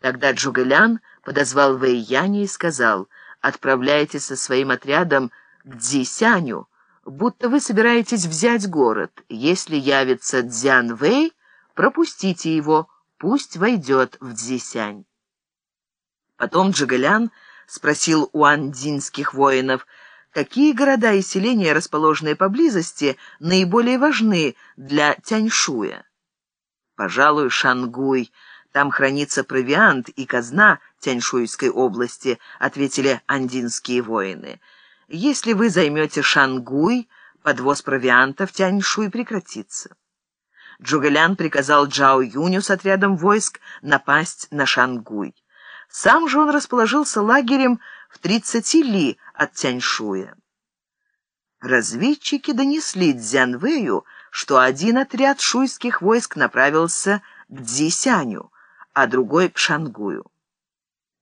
Тогда Джугэлян подозвал Вэйяня и сказал, «Отправляйтесь со своим отрядом к Дзисяню, будто вы собираетесь взять город. Если явится Дзян Вэй, пропустите его, пусть войдет в Дзисянь». Потом Джугэлян спросил у андинских воинов, какие города и селения, расположенные поблизости, наиболее важны для Тяньшуя. «Пожалуй, Шангуй», там хранится провиант и казна Тяньшуйской области», — ответили андинские воины. «Если вы займете Шангуй, подвоз провианта в Тяньшуй прекратится». Джугэлян приказал Джао Юню с отрядом войск напасть на Шангуй. Сам же он расположился лагерем в тридцати ли от Тяньшуя. Разведчики донесли Дзянвэю, что один отряд шуйских войск направился к Дзисяню, а другой — к Шангую.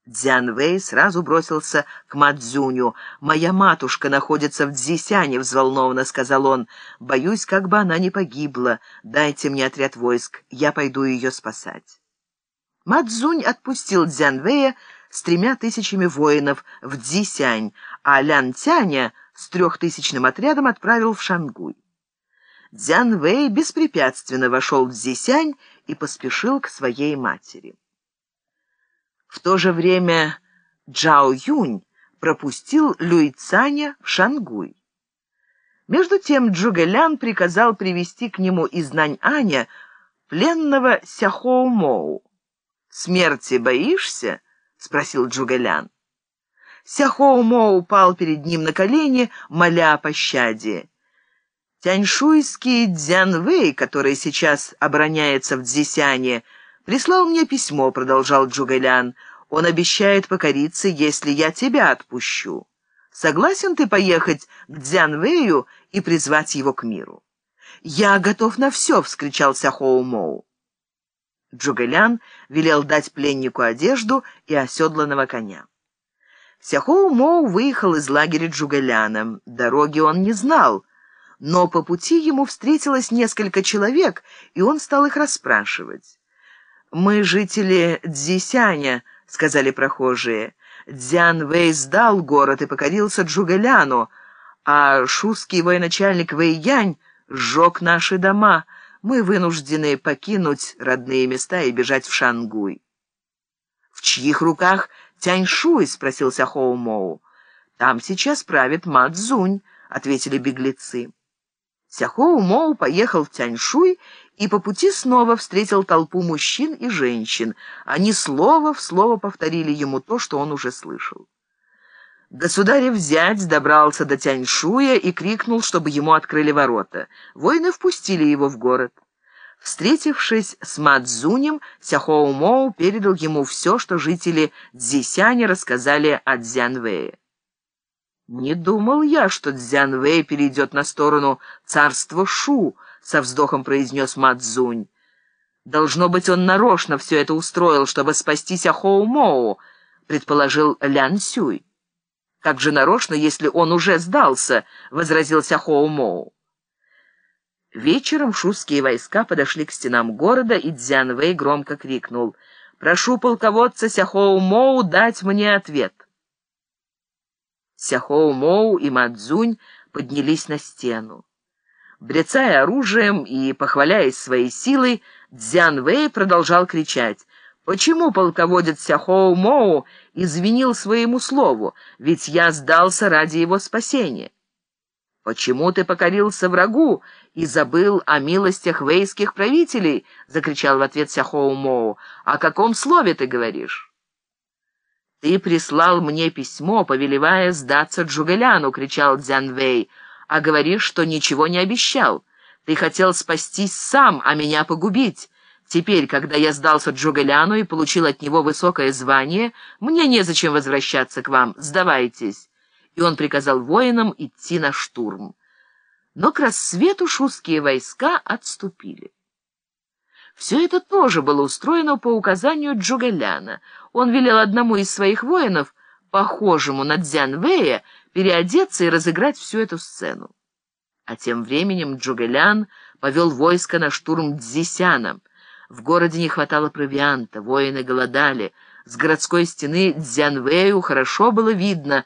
Дзян Вэй сразу бросился к Мадзюню. «Моя матушка находится в Дзисяне», — взволнованно сказал он. «Боюсь, как бы она не погибла. Дайте мне отряд войск, я пойду ее спасать». Мадзунь отпустил Дзян Вэя с тремя тысячами воинов в Дзисянь, а Лян Тяня с трехтысячным отрядом отправил в Шангуй. Дзян Вэй беспрепятственно вошел в Дзисянь и поспешил к своей матери. В то же время Джао Юнь пропустил Люй Цаня в Шангуй. Между тем Джугэлян приказал привести к нему из Нань-Аня пленного Сяхоу Моу. «Смерти боишься?» — спросил Джугэлян. Сяхоу Моу упал перед ним на колени, моля о пощаде. Тяньшуйский Дзянвэй, который сейчас обороняется в Дзисяне, прислал мне письмо, продолжал Джугэлян. Он обещает покориться, если я тебя отпущу. Согласен ты поехать к Дзянвэю и призвать его к миру? «Я готов на все!» — вскричал Сяхоу Моу. Джугэлян велел дать пленнику одежду и оседланного коня. Сяхоу Моу выехал из лагеря Джугэляна. Дороги он не знал — но по пути ему встретилось несколько человек, и он стал их расспрашивать. «Мы жители Дзисяня», — сказали прохожие. «Дзян Вэй сдал город и покорился Джугэляну, а шузский военачальник Вэйянь сжег наши дома. Мы вынуждены покинуть родные места и бежать в Шангуй». «В чьих руках Тяньшуй?» — спросил Сяхоу Моу. «Там сейчас правит Мадзунь», — ответили беглецы. Сяхоу Моу поехал в Тяньшуй и по пути снова встретил толпу мужчин и женщин. Они слово в слово повторили ему то, что он уже слышал. Государев зять добрался до Тяньшуя и крикнул, чтобы ему открыли ворота. Воины впустили его в город. Встретившись с Мадзунем, Сяхоу Моу передал ему все, что жители Цзисяня рассказали о Цзянвэе. «Не думал я, что Цзян Вэй перейдет на сторону царства Шу», — со вздохом произнес Мадзунь. «Должно быть, он нарочно все это устроил, чтобы спасти Сяхоу Моу», — предположил Лян Сюй. «Как же нарочно, если он уже сдался?» — возразил Сяхоу Моу. Вечером шуские войска подошли к стенам города, и Дзян Вэй громко крикнул «Прошу полководца Сяхоу Моу дать мне ответ». Сяхоу Моу и Мадзунь поднялись на стену. Брецая оружием и похваляясь своей силой, Дзян Вэй продолжал кричать. «Почему полководец Сяхоу Моу извинил своему слову? Ведь я сдался ради его спасения». «Почему ты покорился врагу и забыл о милостях вейских правителей?» — закричал в ответ Сяхоу Моу. «О каком слове ты говоришь?» «Ты прислал мне письмо, повелевая сдаться Джугэляну», — кричал Дзянвэй, «а говоришь, что ничего не обещал. Ты хотел спастись сам, а меня погубить. Теперь, когда я сдался Джугэляну и получил от него высокое звание, мне незачем возвращаться к вам. Сдавайтесь». И он приказал воинам идти на штурм. Но к рассвету шустские войска отступили. Все это тоже было устроено по указанию Джугэляна. Он велел одному из своих воинов, похожему на Дзянвэя, переодеться и разыграть всю эту сцену. А тем временем Джугэлян повел войско на штурм Дзисяна. В городе не хватало провианта, воины голодали. С городской стены Дзянвэю хорошо было видно,